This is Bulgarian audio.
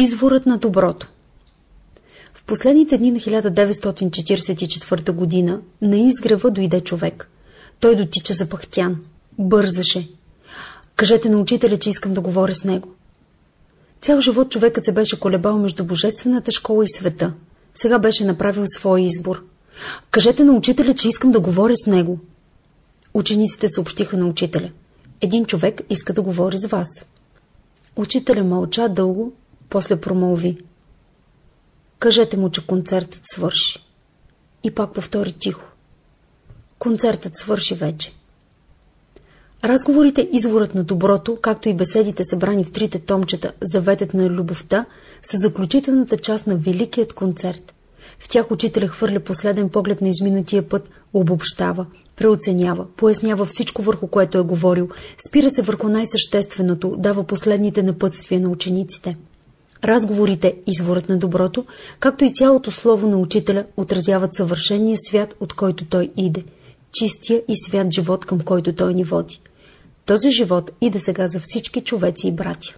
Изворът на доброто В последните дни на 1944 година на изгрева дойде човек. Той дотича запахтян. Бързаше. Кажете на учителя, че искам да говоря с него. Цял живот човекът се беше колебал между божествената школа и света. Сега беше направил своя избор. Кажете на учителя, че искам да говоря с него. Учениците съобщиха на учителя. Един човек иска да говори с вас. Учителя мълча дълго, после промълви. Кажете му, че концертът свърши. И пак повтори тихо. Концертът свърши вече. Разговорите Изворът на доброто, както и беседите събрани в трите томчета Заветът на любовта, са заключителната част на Великият концерт. В тях учителя хвърля последен поглед на изминатия път, обобщава, преоценява, пояснява всичко върху което е говорил, спира се върху най-същественото, дава последните напътствия на учениците. Разговорите Изворът на доброто, както и цялото слово на учителя, отразяват съвършения свят, от който той иде, чистия и свят живот, към който той ни води. Този живот иде сега за всички човеци и братя.